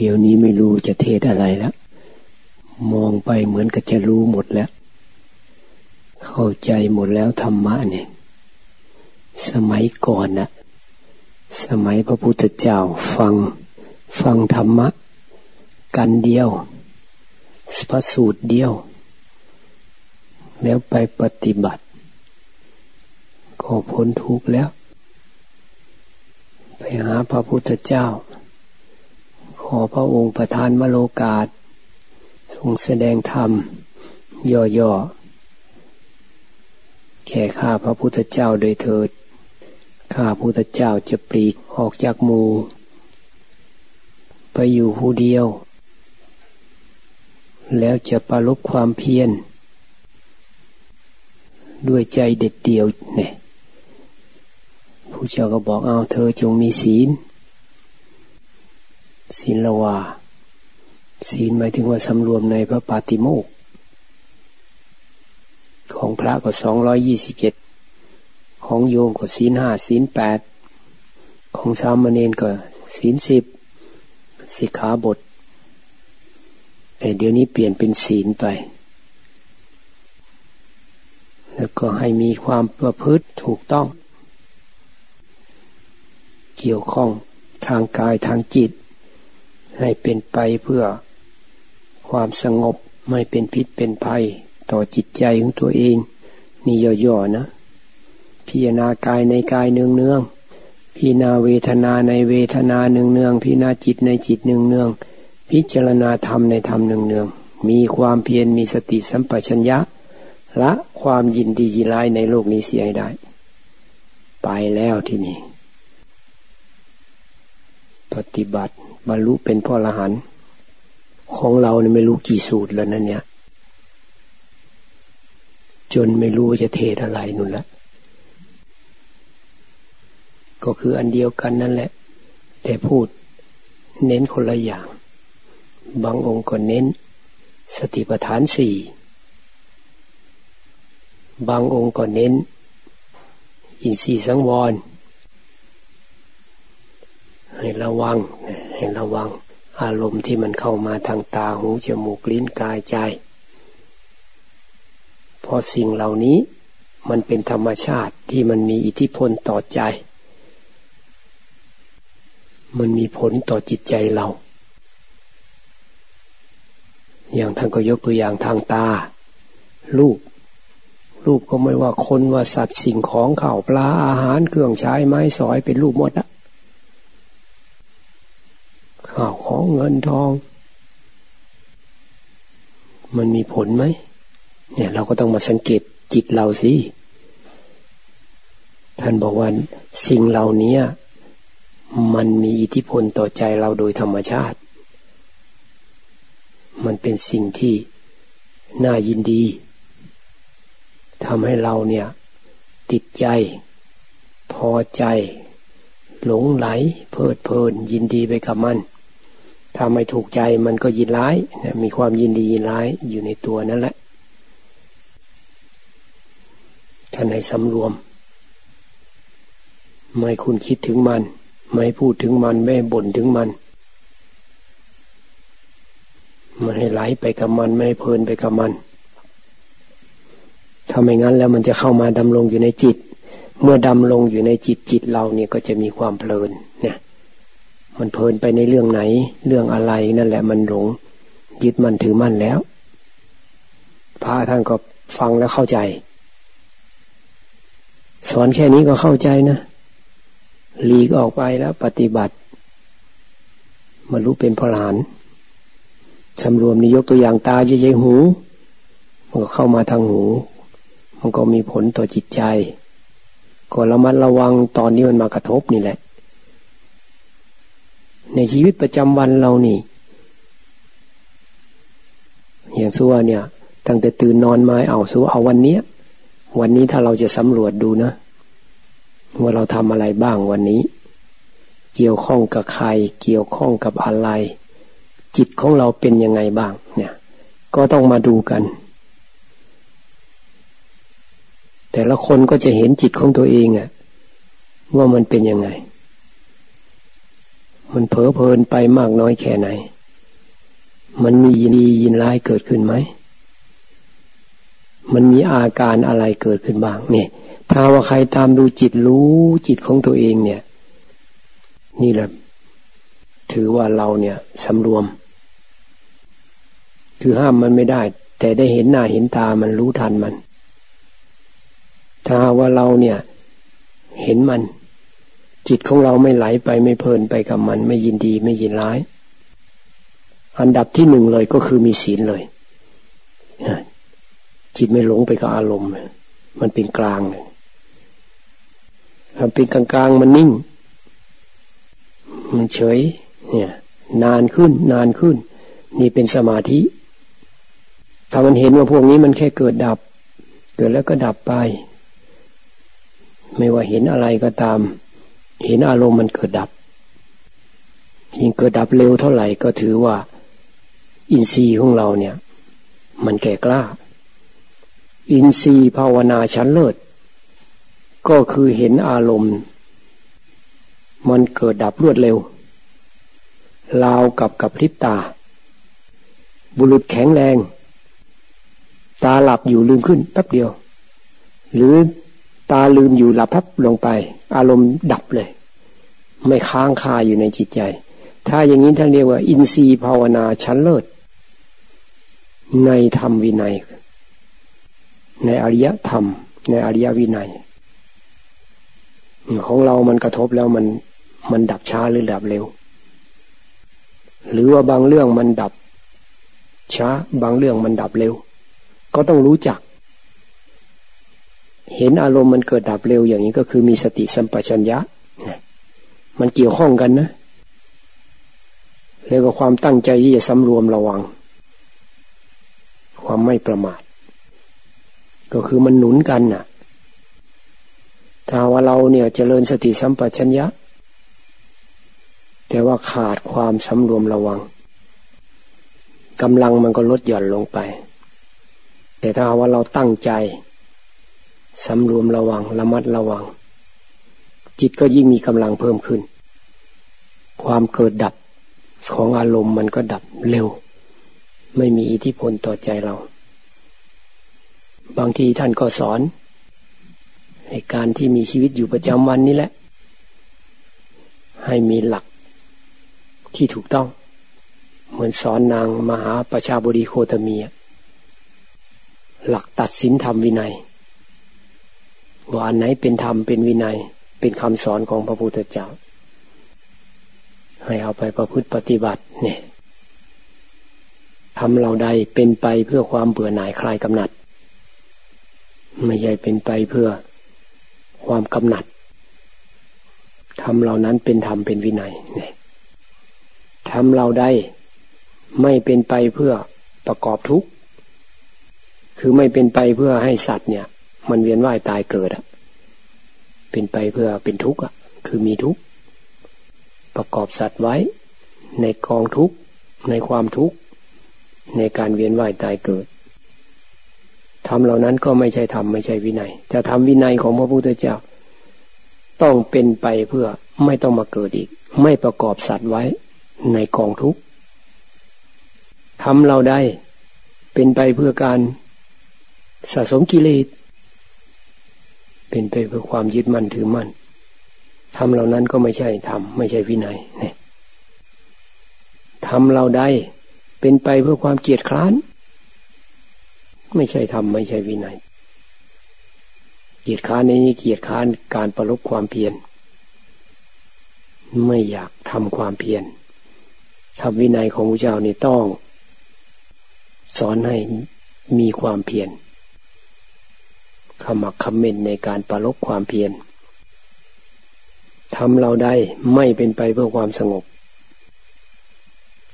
เดี๋ยวนี้ไม่รู้จะเทศอะไรแล้ว มองไปเหมือนกับจะรู้หมดแล้ว เข้าใจหมดแล้วธรรมะเนี่ย สมัยก่อนนะสมัยพระพุทธเจ้าฟังฟังธรรมะ กันเดียวพระสูตรเดียว แล้วไปปฏิบัติ ก็พ้นทุกข์แล้ว ไปหาพระพุทธเจ้า ขอพระองค์ประทานมโลกาสทรงแสดงธรรม ย่อๆแค่ข้าพระพุทธเจ้าโดยเถิด ข้าพุทธเจ้าจะปลีกออกจากหมู่ไปอยู่ผู้เดียว แล้วจะประลบความเพียรด้วยใจเด็ดเดียวเนี่ยผู้เจ้าก็บอกเอาเธอจงมีศีล ศีลวาศีลหมายถึงว่าสำรวมในพระปาติโมกของพระก็สองร้อยยี่สิบเจ็ดของโยมก็ศีลห้าศีลแปดของสามเณรก็ศีลสิบสิกขาบท แต่เดี๋ยวนี้เปลี่ยนเป็นศีลไป แล้วก็ให้มีความประพฤติถูกต้อง เกี่ยวข้องทางกายทางจิต ให้เป็นไปเพื่อความสงบไม่เป็นพิษเป็นภัย ต่อจิตใจของตัวเอง นี่ย่อๆนะ พิจารณากายในกายเนืองเนืองพิจารณาเวทนาในเวทนาเนืองเนืองพิจารณาจิตในจิตเนืองเนืองพิจารณาธรรมในธรรมเนืองๆมีความเพียรมีสติสัมปชัญญะละความยินดียินร้ายในโลกนี้เสียให้ได้ ไปแล้วที่นี่ ปฏิบัติ บรรลุเป็นพ่อละหันของเราเนี่ยไม่รู้กี่สูตรแล้วนั่นเนี่ย จนไม่รู้จะเทศอะไรนุ่นละ ก็คืออันเดียวกันนั่นแหละ แต่พูดเน้นคนละอย่าง บางองค์ก็เน้น สติปัฏฐานสี่ บางองค์ก็เน้น อินทรีย์สังวรให้ระวัง ให้ระวัง อารมณ์ที่มันเข้ามาทางตาหูจมูกลิ้นกายใจเพราะสิ่งเหล่านี้มันเป็นธรรมชาติที่มันมีอิทธิพลต่อใจ มันมีผลต่อจิตใจเรา อย่างท่านก็ยกตัวอย่างทางตา รูป รูปก็ไม่ว่าคนว่าสัตว์สิ่งของข่าวปลาอาหารเครื่องใช้ไม้สอยเป็นรูปหมดอะ ของเงินทอง มันมีผลไหมเนี่ยเราก็ต้องมาสังเกตจิตเราสิท่านบอกว่าสิ่งเหล่านี้มันมีอิทธิพลต่อใจเราโดยธรรมชาติ มันเป็นสิ่งที่น่ายินดีทำให้เราเนี่ย ติดใจ พอใจ หลงไหล เพลิดเพลินยินดีไปกับมัน ถ้าไม่ถูกใจมันก็ยินร้ายมีความยินดียินร้ายอยู่ในตัวนั่นแหละท่านให้สำรวม ไม่คุณคิดถึงมัน ไม่พูดถึงมัน ไม่บ่นถึงมันไม่ให้ไหลไปกับมัน ไม่ให้เพลินไปกับมันถ้าไม่งั้นแล้วมันจะเข้ามาดำรงอยู่ในจิต เมื่อดำรงอยู่ในจิตจิตเราเนี่ยก็จะมีความเพลิน มันเพลินไปในเรื่องไหน เรื่องอะไรนั่นแหละมันหลง ยึดมันถือมั่นแล้ว พระท่านก็ฟังแล้วเข้าใจ สอนแค่นี้ก็เข้าใจนะหลีกออกไปแล้วปฏิบัติมารู้เป็นพลานสำรวมนี่ยกตัวอย่างตาเฉยๆหู มันก็เข้ามาทางหู มันก็มีผลต่อจิตใจ ก็ระมัดระวังตอนนี้มันมากระทบนี่แหละ ในชีวิตประจำวันเรานี่ อย่างซัวเนี่ย ตั้งแต่ตื่นนอนมาเอาซัวเอาวันเนี้ย วันนี้ถ้าเราจะสำรวจดูนะ ว่าเราทำอะไรบ้างวันนี้ เกี่ยวข้องกับใคร เกี่ยวข้องกับอะไร จิตของเราเป็นยังไงบ้าง เนี่ย ก็ต้องมาดูกัน แต่ละคนก็จะเห็นจิตของตัวเองอะว่ามันเป็นยังไง มันเผลอเพลินไปมากน้อยแค่ไหน มันมียินดียินร้ายเกิดขึ้นไหม มันมีอาการอะไรเกิดขึ้นบ้างเนี่ย ถ้าว่าใครตามดูจิตรู้จิตของตัวเองเนี่ย นี่แหละ ถือว่าเราเนี่ยสำรวม คือห้ามมันไม่ได้ แต่ได้เห็นหน้าเห็นตามันรู้ทันมัน ถ้าว่าเราเนี่ย เห็นมัน จิตของเราไม่ไหลไปไม่เพลินไปกับมัน ไม่ยินดีไม่ยินร้าย อันดับที่หนึ่งเลยก็คือมีศีลเลยจิตไม่หลงไปกับอารมณ์ มันเป็นกลางเลยมันเป็นกลางกลางมันนิ่ง มันเฉย เนี่ย นานขึ้น นานขึ้น นี่เป็นสมาธิ ถ้ามันเห็นว่าพวกนี้มันแค่เกิดดับ เกิดแล้วก็ดับไป ไม่ว่าเห็นอะไรก็ตาม เห็นอารมณ์มันเกิดดับ ยิ่งเกิดดับเร็วเท่าไหร่ก็ถือว่า อินทรีย์ของเราเนี่ย มันแก่กล้า อินทรีย์ภาวนาชั้นเลิศ ก็คือเห็นอารมณ์ มันเกิดดับรวดเร็วลาวกับกับพริบตา บุรุษแข็งแรง ตาหลับอยู่ลืมขึ้นแป๊บเดียว หรือ ตาลืมอยู่หลับพับลงไป อารมณ์ดับเลย ไม่ค้างคาอยู่ในจิตใจ ถ้าอย่างนี้ท่านเรียกว่า อินทรีย์ภาวนาชั้นเลิศ ในธรรมวินัย ในอริยธรรม ในอริยวินัย ของเรามันกระทบแล้วมันมันดับช้าหรือดับเร็ว หรือว่าบางเรื่องมันดับช้า บางเรื่องมันดับเร็ว ก็ต้องรู้จัก เห็นอารมณ์มันเกิดดับเร็วอย่างนี้ก็คือมีสติสัมปชัญญะ มันเกี่ยวข้องกันนะเรียกว่าความตั้งใจที่จะสำรวมระวัง ความไม่ประมาท ก็คือมันหนุนกันน่ะ ถ้าว่าเราเนี่ยจเจริญสติสัมปชัญญะ แต่ว่าขาดความสำรวมระวังกำลังมันก็ลดหย่อนลงไป แต่ถ้าว่าเราตั้งใจ สำรวมระวังระมัดระวัง จิตก็ยิ่งมีกำลังเพิ่มขึ้น ความเกิดดับของอารมณ์มันก็ดับเร็ว ไม่มีอิทธิพลต่อใจเรา บางทีท่านก็สอน ในการที่มีชีวิตอยู่ประจำวันนี้แหละ ให้มีหลักที่ถูกต้อง เหมือนสอนนางมหาประชาบดีโคตมีหลักตัดสินธรรมวินัย ว่าอันไหนเป็นธรรมเป็นวินัย เป็นคำสอนของพระพุทธเจ้า ให้เอาไปประพฤติปฏิบัติเนี่ยทำเราใดเป็นไปเพื่อความเบื่อหน่ายคลายกำหนัด ไม่ใช่เป็นไปเพื่อความกำหนัดทำเหล่านั้นเป็นธรรมเป็นวินัยเนี่ยทำเราได้ไม่เป็นไปเพื่อประกอบทุกข์ คือไม่เป็นไปเพื่อให้สัตว์เนี่ย มันเวียนว่ายตายเกิดอะเป็นไปเพื่อเป็นทุกข์อะคือมีทุกข์ประกอบสัตว์ไว้ ในกองทุกข์ในความทุกข์ในการเวียนว่ายตายเกิดทำเหล่านั้นก็ไม่ใช่ทำไม่ใช่วินัยจะทำวินัยของพระพุทธเจ้า ต้องเป็นไปเพื่อไม่ต้องมาเกิดอีก ไม่ประกอบสัตว์ไว้ในกองทุกข์ทำเราได้เป็นไปเพื่อการสะสมกิเลส เป็นไปเพื่อความยึดมั่นถือมั่นทำเหล่านั้นก็ไม่ใช่ทำไม่ใช่วินัยเนี่ยทำเราได้เป็นไปเพื่อความเกียดคร้าน ไม่ใช่ทำไม่ใช่วินัย เกียดค้านในนี้เกียดค้านการประลบความเพียรไม่อยากทำความเพียรทำวินัยของพระเจ้านี่ต้อง สอนให้มีความเพียร ขมักขม้นในการประลบความเพียรทำเราได้ไม่เป็นไปเพื่อความสงบ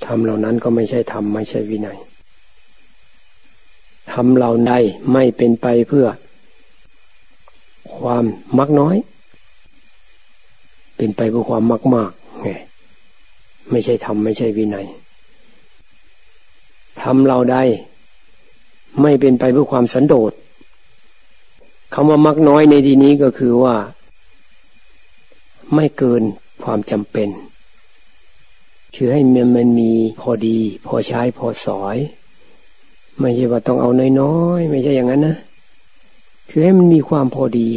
ทำเหล่านั้นก็ไม่ใช่ทำไม่ใช่วินัยทำเราได้ไม่เป็นไปเพื่อ ความมักน้อย เป็นไปเพื่อความมักมากไงไม่ใช่ทำไม่ใช่วินัยทำเราได้ไม่เป็นไปเพื่อความสันโดษ คำว่ามักน้อยในที่นี้ก็คือว่า ไม่เกินความจำเป็น คือให้มันมันมีพอดี พอใช้พอสอย ไม่ใช่ว่าต้องเอาน้อยๆ ไม่ใช่อย่างนั้นนะ คือให้มันมีความพอดี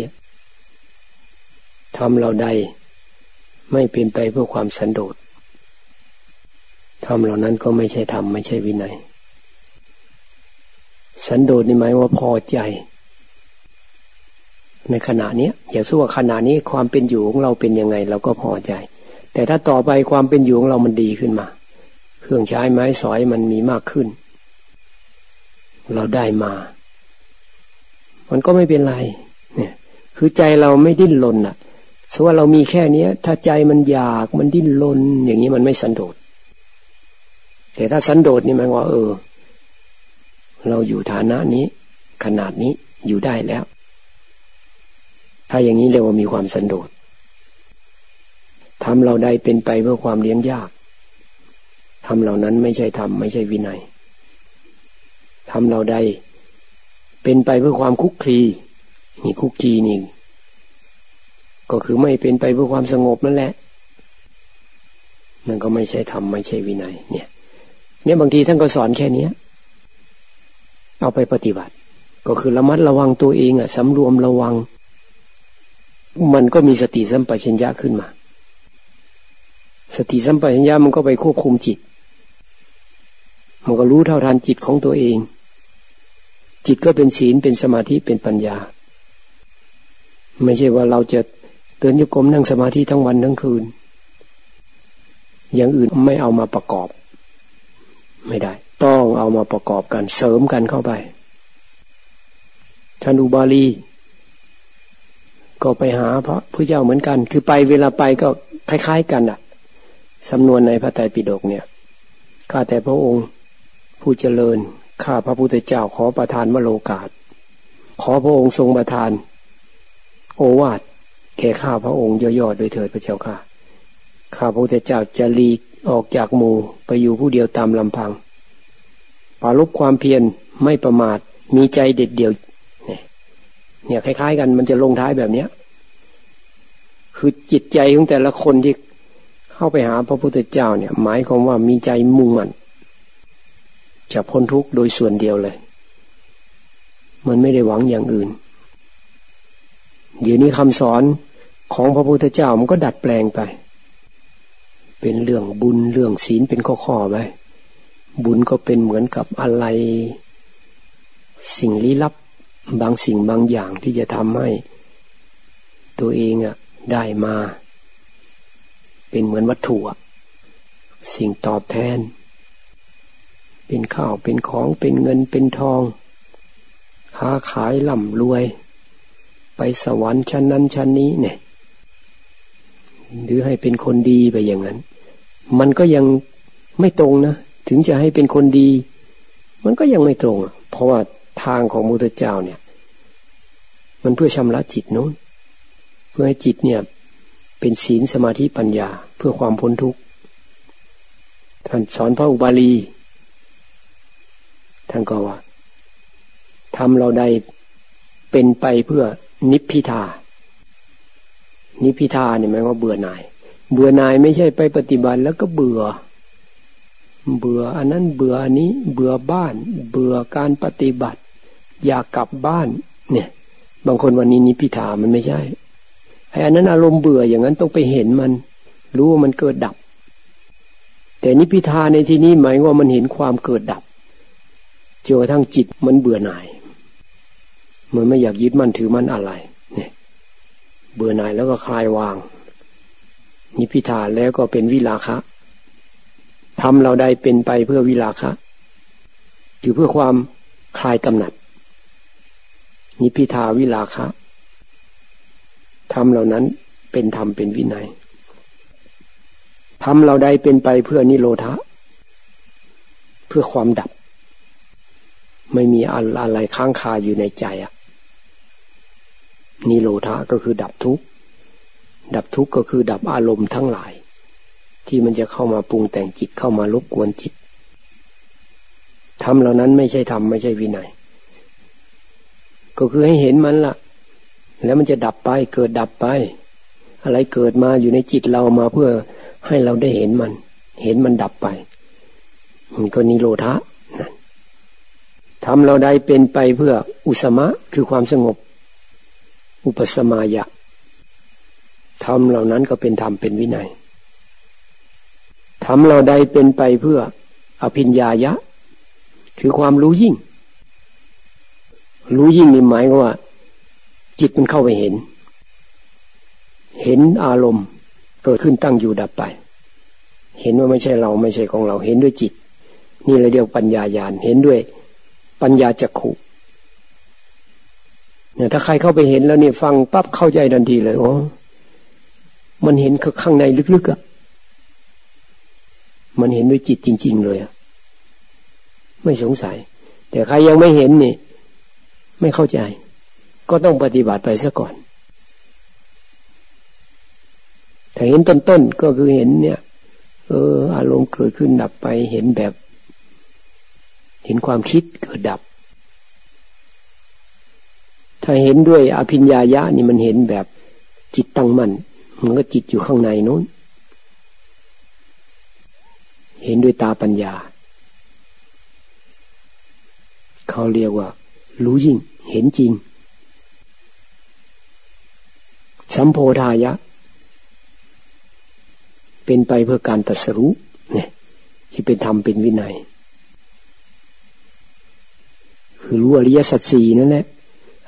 ทำเราใด ไม่เป็นไปเพื่อความสันโดษทำเหล่านั้นก็ไม่ใช่ธรรมไม่ใช่วินัย สันโดษนี่หมายว่าพอใจ ในขณะนี้อย่าสู้ว่าขณะนี้ความเป็นอยู่ของเราเป็นยังไง เราก็พอใจ แต่ถ้าต่อไปความเป็นอยู่ของเรามันดีขึ้นมา เครื่องใช้ไม้สอยมันมีมากขึ้น เราได้มา มันก็ไม่เป็นไร เนี่ย คือใจเราไม่ดิ้นรนอะสว่าเรามีแค่เนี้ย ถ้าใจมันอยากมันดิ้นรนอย่างนี้มันไม่สันโดษแต่ถ้าสันโดษนี่หมายว่า เออ เราอยู่ฐานะนี้ ขนาดนี้อยู่ได้แล้ว ถ้าอย่างนี้เรียกว่ามีความสันโดษทำเราได้เป็นไปเพื่อความเลี้ยงยากทำเหล่านั้นไม่ใช่ทำไม่ใช่วินัยทำเราได้เป็นไปเพื่อความคุกคีนี่คุกคีนี่ก็คือไม่เป็นไปเพื่อความสงบนั่นแหละมันก็ไม่ใช่ธรรมไม่ใช่วินัย เนี่ย เนี่ยบางทีท่านก็สอนแค่นี้เอาไปปฏิบัติ ก็คือระมัดระวังตัวเองอะสำรวมระวัง มันก็มีสติสัมปชัญญะขึ้นมา สติสัมปชัญญะมันก็ไปควบคุมจิต มันก็รู้เท่าทันจิตของตัวเอง จิตก็เป็นศีลเป็นสมาธิเป็นปัญญา ไม่ใช่ว่าเราจะเดินโยกมนั่งสมาธิทั้งวันทั้งคืน อย่างอื่นไม่เอามาประกอบ ไม่ได้ ต้องเอามาประกอบกันเสริมกันเข้าไปท่านอุบาลี ก็ไปหาพระพุทธเจ้าเหมือนกัน คือไปเวลาไปก็คล้ายๆกันอะสำนวนในพระไตรปิฎกเนี่ยข้าแต่พระองค์ผู้เจริญข้าพระพุทธเจ้าขอประทานวโรกาส ขอพระองค์ทรงประทาน โอวาทแก่ข้าพระองค์ย่อๆโดยเถิดพระเจ้าค่ะข้าพระพุทธเจ้าจะลีกออกจากหมู่ไปอยู่ผู้เดียวตามลำพังปาลบความเพียรไม่ประมาทมีใจเด็ดเดี่ยว เนี่ยคล้าย ๆ กันมันจะลงท้ายแบบเนี้ย คือจิตใจของแต่ละคนที่เข้าไปหาพระพุทธเจ้าเนี่ย หมายความว่ามีใจมุ่งมั่นจะพ้นทุกข์โดยส่วนเดียวเลย มันไม่ได้หวังอย่างอื่น เดี๋ยวนี้คำสอนของพระพุทธเจ้ามันก็ดัดแปลงไป เป็นเรื่องบุญเรื่องศีลเป็นข้อๆไป บุญก็เป็นเหมือนกับอะไร สิ่งลี้ลับ บางสิ่งบางอย่างที่จะทำให้ ตัวเองอะได้มา เป็นเหมือนวัตถุสิ่งตอบแทน เป็นข้าวเป็นของเป็นเงินเป็นทอง ค้าขายล่ำรวย ไปสวรรค์ชั้นนั้นชั้นนี้เนี่ยหรือให้เป็นคนดีไปอย่างนั้น มันก็ยังไม่ตรงนะ ถึงจะให้เป็นคนดี มันก็ยังไม่ตรง เพราะว่า ทางของมุตเจ้าเนี่ย มันเพื่อชำระจิตนู้น เพื่อให้จิตเนี่ยเป็นศีลสมาธิปัญญาเพื่อความพ้นทุกข์ ท่านสอนพระอุบาลี ท่านก็ว่าทำเราใดเป็นไปเพื่อนิพพิทา นิพิทาเนี่ยหมายว่าเบื่อหน่าย เบื่อหน่ายไม่ใช่ไปปฏิบัติแล้วก็เบื่อ เบื่ออันนั้นเบื่ออันนี้ เบื่อบ้าน เบื่อการปฏิบัติ อยากกลับบ้าน เนี่ย บางคนวันนี้นิพิทามันไม่ใช่ไอ้อันนั้นอารมณ์เบื่ออย่างนั้นต้องไปเห็นมัน รู้ว่ามันเกิดดับ แต่นิพิทาในที่นี้หมายว่ามันเห็นความเกิดดับจนกระทั่งจิตมันเบื่อหน่าย มันไม่อยากยึดมั่นถือมั่นอะไร เนี่ย เบื่อหน่ายแล้วก็คลายวาง นิพิทาแล้วก็เป็นวิลาคะทำเราได้เป็นไปเพื่อวิลาคะ คือเพื่อความคลายกำหนัด นิพิทาวิลาคะทำเหล่านั้นเป็นธรรมเป็นวินัยทำเราได้เป็นไปเพื่อนิโรธะ เพื่อความดับ ไม่มีอะไรค้างคาอยู่ในใจอะนิโรธาก็คือดับทุกข์ ดับทุกข์ก็คือดับอารมณ์ทั้งหลาย ที่มันจะเข้ามาปรุงแต่งจิตเข้ามารบกวนจิตทำเหล่านั้นไม่ใช่ทำไม่ใช่วินัย ก็คือให้เห็นมันละ่ะ แล้วมันจะดับไปเกิดดับไป อะไรเกิดมาอยู่ในจิตเรามาเพื่อให้เราได้เห็นมัน เห็นมันดับไปมันก็นิโรธะนั่นทำเราได้เป็นไปเพื่ออุสมะคือความสงบ อุปสมายะทำเหล่านั้นก็เป็นธรรมเป็นวินัยทำเราได้เป็นไปเพื่ออภิญญายะ คือความรู้ยิ่ง รู้ยิ่งนี่หมายว่า จิตมันเข้าไปเห็น เห็นอารมณ์เกิดขึ้นตั้งอยู่ดับไป เห็นว่าไม่ใช่เราไม่ใช่ของเราเห็นด้วยจิต นี่เราเรียกปัญญายาณเห็นด้วย ปัญญาจักขุเนี่ยถ้าใครเข้าไปเห็นแล้วเนี่ยฟังปั๊บเข้าใจทันทีเลยโอ้มันเห็นข้างในลึกๆอะ่ะมันเห็นด้วยจิตจริง ๆ เลยอะไม่สงสัย แต่ใครยังไม่เห็นนี่ ไม่เข้าใจ ก็ต้องปฏิบัติไปซะก่อนถ้าเห็นต้นๆก็คือเห็นเนี่ย เออ อารมณ์เกิดขึ้นดับไปเห็นแบบ เห็นความคิดเกิดดับ ถ้าเห็นด้วยอภิญญายะนี่มันเห็นแบบจิตตั้งมั่นมันก็จิตอยู่ข้างในนู้น เห็นด้วยตาปัญญา เขาเรียกว่า รู้ยิ่ง เห็นจริง สัมโพธายะ เป็นไปเพื่อการตัดสรู้เนี่ยที่เป็นธรรมเป็นวินัย คือรู้อริยสัจสี่นั่นแหละ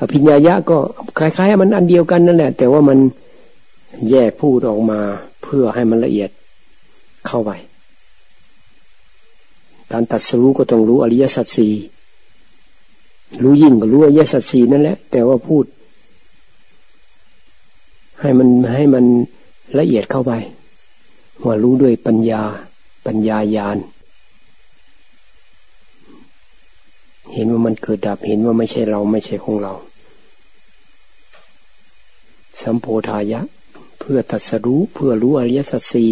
อภิญญายะก็คล้ายๆ มันอันเดียวกันนั่นแหละ แต่ว่ามันแยกพูดออกมาเพื่อให้มันละเอียดเข้าไปการตัดสู้ก็ต้องรู้อริยสัจสี่ รู้ยิ่งก็รู้อริยสัจสี่นั่นแหละ แต่ว่าพูด ให้มันให้มันละเอียดเข้าไปว่ารู้ด้วยปัญญา ปัญญายานเห็นว่ามันเกิดดับเห็นว่าไม่ใช่เราไม่ใช่ของเรา สัมโพธายะ เพื่อตัดสรู้เพื่อรู้อริยสัจสี่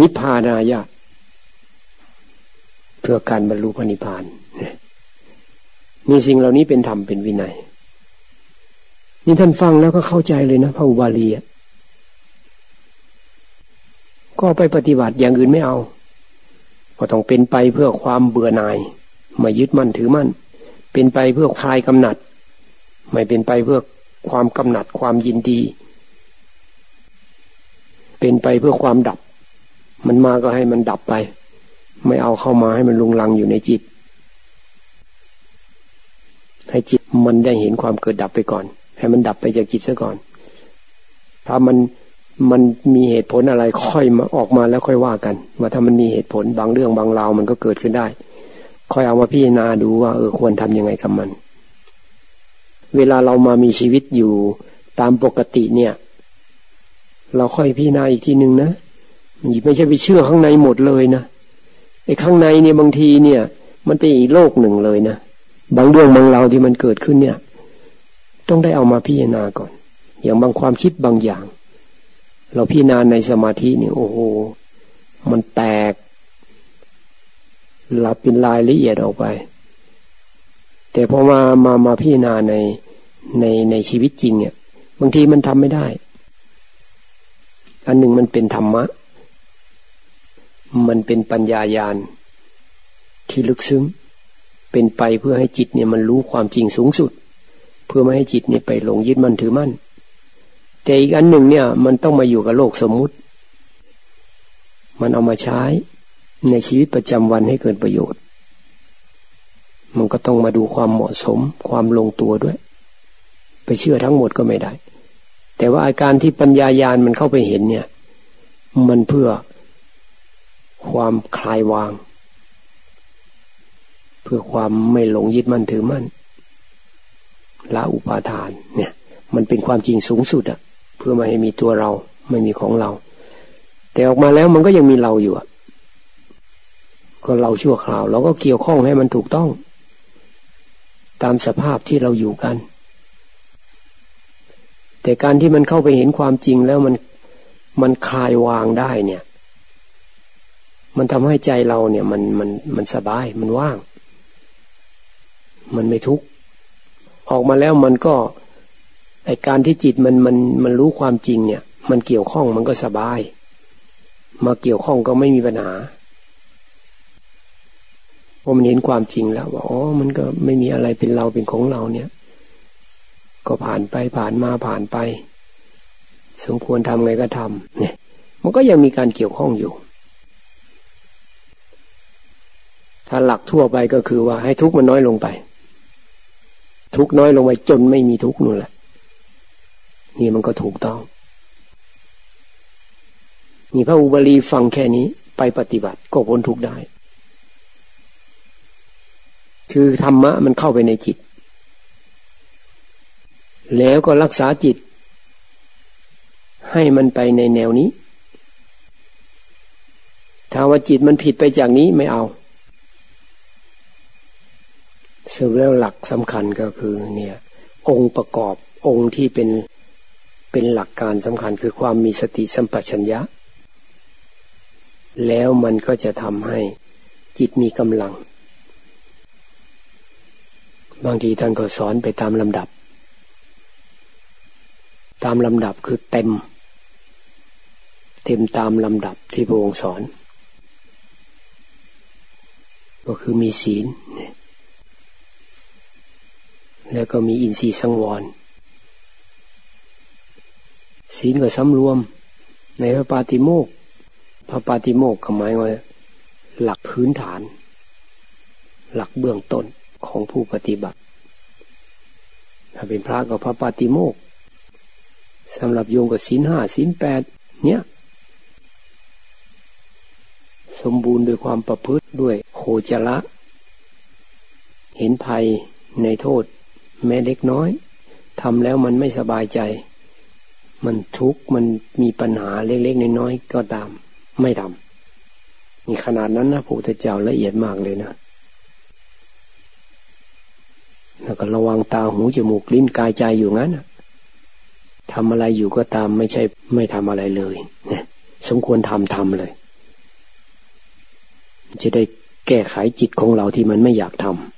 นิพพานายะ พื่อการบรรลุพระนิพพานมีสิ่งเหล่านี้เป็นธรรมเป็นวินัย นี่ท่านฟังแล้วก็เข้าใจเลยนะพระอุบาลีก็ไปปฏิบัติอย่างอื่นไม่เอา ก็ต้องเป็นไปเพื่อความเบื่อหน่ายไม่ยึดมั่นถือมั่น เป็นไปเพื่อคลายกำหนัด ไม่เป็นไปเพื่อความกำหนัดความยินดี เป็นไปเพื่อความดับ มันมาก็ให้มันดับไป ไม่เอาเข้ามาให้มันลุงลังอยู่ในจิต ให้จิตมันได้เห็นความเกิดดับไปก่อน ให้มันดับไปจากจิตซะก่อน ถ้ามันมันมีเหตุผลอะไรค่อยมาออกมาแล้วค่อยว่ากัน ว่าถ้ามันมีเหตุผลบางเรื่องบางราวมันก็เกิดขึ้นได้ ค่อยเอามาพิจารณาดูว่าเออควรทำยังไงกับมัน เวลาเรามามีชีวิตอยู่ตามปกติเนี่ย เราค่อยพิจารณาอีกทีหนึ่งนะไม่ใช่ไปเชื่อข้างในหมดเลยนะ ไอ้ข้างในเนี่ยบางทีเนี่ย มันเป็นอีกโลกหนึ่งเลยนะบางเรื่องบางราวที่มันเกิดขึ้นเนี่ย ต้องได้เอามาพิจารณาก่อน อย่างบางความคิดบางอย่าง เราพิจารณาในสมาธิเนี่ยโอ้โหมันแตกหลับเป็นลายละเอียดออกไป แต่พอมามามาพิจารณาในในในชีวิตจริงเนี่ยบางทีมันทำไม่ได้ อันหนึ่งมันเป็นธรรมะ มันเป็นปัญญายาณที่ลึกซึ้ง เป็นไปเพื่อให้จิตเนี่ยมันรู้ความจริงสูงสุด เพื่อไม่ให้จิตเนี่ยไปหลงยึดมั่นถือมั่น แต่อีกอันหนึ่งเนี่ยมันต้องมาอยู่กับโลกสมมุติ มันเอามาใช้ในชีวิตประจำวันให้เกิดประโยชน์ มันก็ต้องมาดูความเหมาะสมความลงตัวด้วย ไปเชื่อทั้งหมดก็ไม่ได้ แต่ว่าอาการที่ปัญญายาณมันเข้าไปเห็นเนี่ย มันเพื่อ ความคลายวาง เพื่อความไม่หลงยึดมั่นถือมั่นละอุปาทานเนี่ย มันเป็นความจริงสูงสุดอะเพื่อมาให้มีตัวเราไม่มีของเรา แต่ออกมาแล้วมันก็ยังมีเราอยู่อะก็เราชั่วคราว เราก็เกี่ยวข้องให้มันถูกต้อง ตามสภาพที่เราอยู่กัน แต่การที่มันเข้าไปเห็นความจริงแล้วมันมันคลายวางได้เนี่ย มันทำให้ใจเราเนี่ย มันมันมันสบายมันว่าง มันไม่ทุกข์ออกมาแล้วมันก็ไอการที่จิตมันมันมันรู้ความจริงเนี่ย มันเกี่ยวข้องมันก็สบาย มาเกี่ยวข้องก็ไม่มีปัญหาพราะมันเห็นความจริงแล้วว่าอ๋อมันก็ไม่มีอะไรเป็นเราเป็นของเราเนี่ย ก็ผ่านไปผ่านมาผ่านไป สมควรทำไงก็ทำเนี่ย มันก็ยังมีการเกี่ยวข้องอยู่ ถ้าหลักทั่วไปก็คือว่าให้ทุกข์มันน้อยลงไป ทุกข์น้อยลงไปจนไม่มีทุกข์นู่นแหละ นี่มันก็ถูกต้องนี่พระอุบาลีฟังแค่นี้ไปปฏิบัติก็พ้นทุกข์ได้ คือธรรมะมันเข้าไปในจิต แล้วก็รักษาจิต ให้มันไปในแนวนี้ ถ้าว่าจิตมันผิดไปจากนี้ไม่เอา สรุปแล้วหลักสำคัญก็คือเนี่ยองค์ประกอบองค์ที่เป็นเป็นหลักการสำคัญคือความมีสติสัมปชัญญะ แล้วมันก็จะทำให้จิตมีกำลัง บางทีท่านก็สอนไปตามลำดับ ตามลำดับคือเต็ม เต็มตามลำดับที่พระองค์สอน ก็คือมีศีล แล้วก็มีอินทรีย์สังวร ศีลก็สำรวม ในพระปาติโมกพระปาติโมกหมายว่าหลักพื้นฐาน หลักเบื้องต้นของผู้ปฏิบัติ ถ้าเป็นพระก็พระปาติโมกสำหรับโยมก็ศีลห้าศีลแปดเนี้ยสมบูรณ์ด้วยความประพฤติด้วยโคจระ เห็นภัยในโทษ แม้เล็กน้อยทำแล้วมันไม่สบายใจ มันทุกข์มันมีปัญหาเล็กๆน้อยๆก็ตาม ไม่ทำมีขนาดนั้นนะพระพุทธเจ้าละเอียดมากเลยนะแล้วก็ระวังตาหูจมูกลิ้นกายใจอยู่งั้นทำอะไรอยู่ก็ตามไม่ใช่ไม่ทำอะไรเลยนะสมควรทำทำเลย จะได้แก้ไขจิตของเราที่มันไม่อยากทำ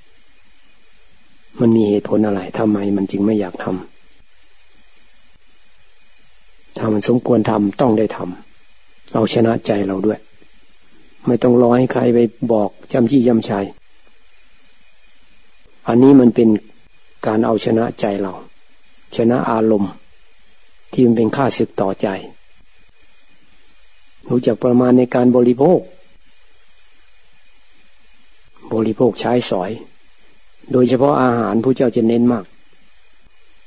มันมีเหตุผลอะไรทำไมมันจึงไม่อยากทำถ้ามันสมควรทำต้องได้ทำเอาชนะใจเราด้วย ไม่ต้องรอให้ใครไปบอกจำจี้จำชัยอันนี้มันเป็นการเอาชนะใจเรา ชนะอารมณ์ ที่มันเป็นค่าศึกต่อใจ รู้จักประมาณในการบริโภค บริโภคใช้สอย โดยเฉพาะอาหารผู้เจ้าจะเน้นมาก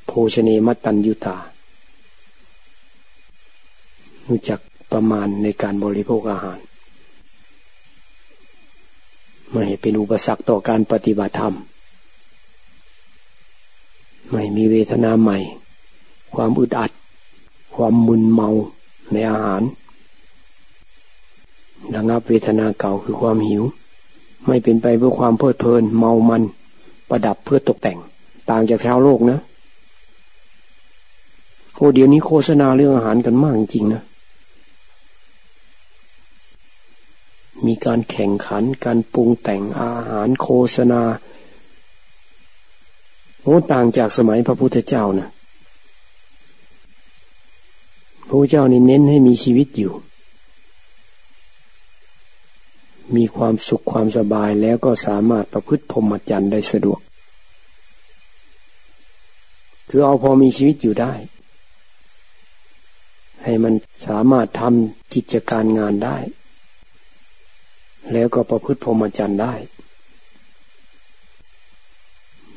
โภชเนมัตตัญยุตา รู้จักประมาณในการบริโภคอาหาร ไม่เป็นอุปสรรคต่อการปฏิบัติธรรม ไม่มีเวทนาใหม่ ความอึดอัด ความมึนเมาในอาหารระงับเวทนาเก่าคือความหิว ไม่เป็นไปเพื่อความเพลิดเพลินเมามัน ประดับเพื่อตกแต่ง ต่างจากชาวโลกนะโอ้เดี๋ยวนี้โฆษณาเรื่องอาหารกันมากจริงนะ มีการแข่งขันการปรุงแต่งอาหารโฆษณาโอ้ต่างจากสมัยพระพุทธเจ้านะพระเจ้านี่เน้นให้มีชีวิตอยู่ มีความสุขความสบายแล้วก็สามารถประพฤติพรหมจรรย์ได้สะดวก คือเอาพอมีชีวิตอยู่ได้ ให้มันสามารถทำกิจการงานได้ แล้วก็ประพฤติพรหมจรรย์ได้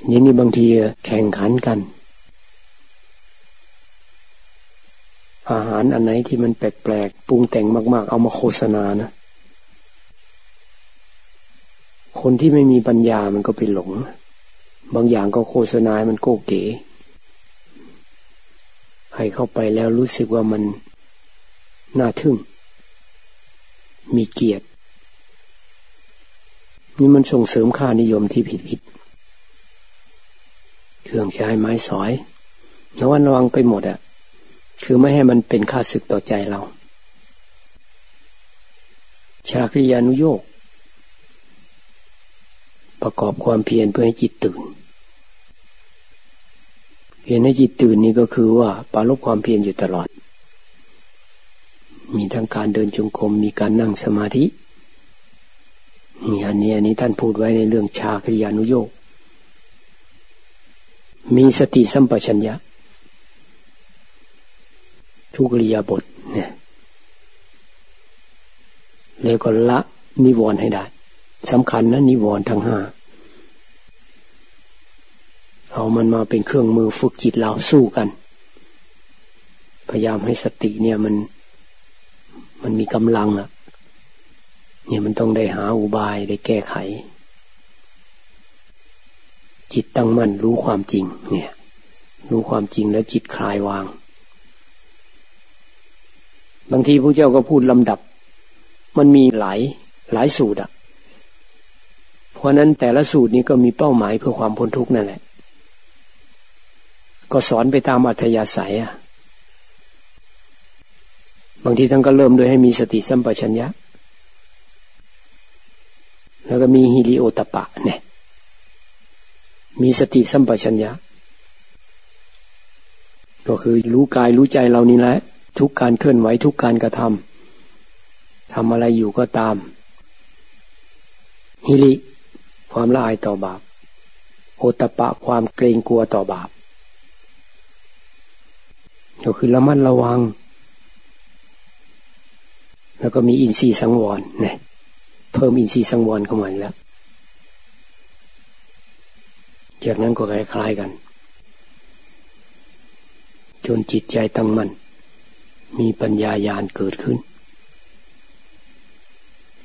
นี่นี่บางทีแข่งขันกัน อาหารอันไหนที่มันแปลกๆปรุงแต่งมาก ๆ เอามาโฆษณานะ คนที่ไม่มีปัญญามันก็ไปหลง บางอย่างก็โฆษณามันโกเก๋ใครเข้าไปแล้วรู้สึกว่ามันน่าทึ่ง มีเกียรติ นี่มันส่งเสริมค่านิยมที่ผิดผิดเครื่องใช้ไม้สอยระวังระวังไปหมดอะคือไม่ให้มันเป็นค่าศึกต่อใจเรา ชาคริยานุโยก ประกอบความเพียรเพื่อให้จิตตื่น เพียรให้จิตตื่นนี่ก็คือว่าปาลบความเพียรอยู่ตลอด มีทั้งการเดินจงกรมมีการนั่งสมาธินี่อันนี้อันนี้ท่านพูดไว้ในเรื่องชาคริยานุโยกมีสติสัมปชัญญะ ทุกริยาบทเนี่ยแล้วก็ละนิวรณ์ให้ได้สำคัญนะนิวรณ์ทั้งห้า เอามันมาเป็นเครื่องมือฝึกจิตเราสู้กัน พยายามให้สติเนี่ยมัน มันมีกำลังอะเนี่ยมันต้องได้หาอุบายได้แก้ไข จิตตั้งมั่นรู้ความจริง เนี่ย รู้ความจริงแล้วจิตคลายวาง บางทีพระเจ้าก็พูดลำดับ มันมีหลายหลายสูตรอะเพราะนั้นแต่ละสูตรนี้ก็มีเป้าหมายเพื่อความพ้นทุกข์นั่นแหละ ก็สอนไปตามอัธยาศัยอะบางทีท่านก็เริ่มโดยให้มีสติสัมปชัญญะ แล้วก็มีฮิริโอตปะเนี่ย มีสติสัมปชัญญะ ก็คือรู้กายรู้ใจเรานี่แหละ ทุกการเคลื่อนไหวทุกการกระทำทำอะไรอยู่ก็ตามฮิริความละอายต่อบาป โอตปะความเกรงกลัวต่อบาป ก็คือละมั่นระวัง แล้วก็มีอินทรีย์สังวรเนี่ยเพิ่มอินทรีย์สังวรเข้ามาแล้ว จากนั้นก็คล้ายๆกัน จนจิตใจตั้งมัน่นมีปัญญาญาณเกิดขึ้น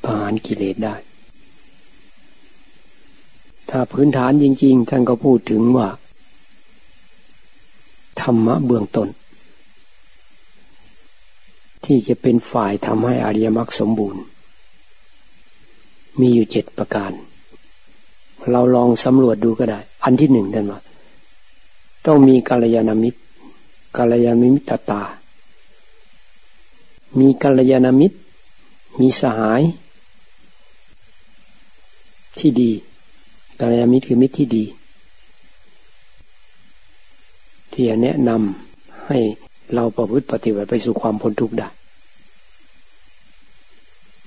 ผ่านกิเลสได้ ถ้าพื้นฐานจริง ๆ ท่านก็พูดถึงว่า ธรรมะเบื้องต้น ที่จะเป็นฝ่ายทำให้อริยมรรคสมบูรณ์ มีอยู่เจ็ดประการ เราลองสำรวจดูก็ได้ อันที่หนึ่งท่านว่าต้องมีกัลยาณมิตรกัลยาณมิตรตา มีกัลยาณมิตร มีสหาย ที่ดีกัลยาณมิตรคือมิตรที่ดี ที่จะแนะนำให้ เราประพฤติปฏิบัติไปสู่ความพ้นทุกข์ได้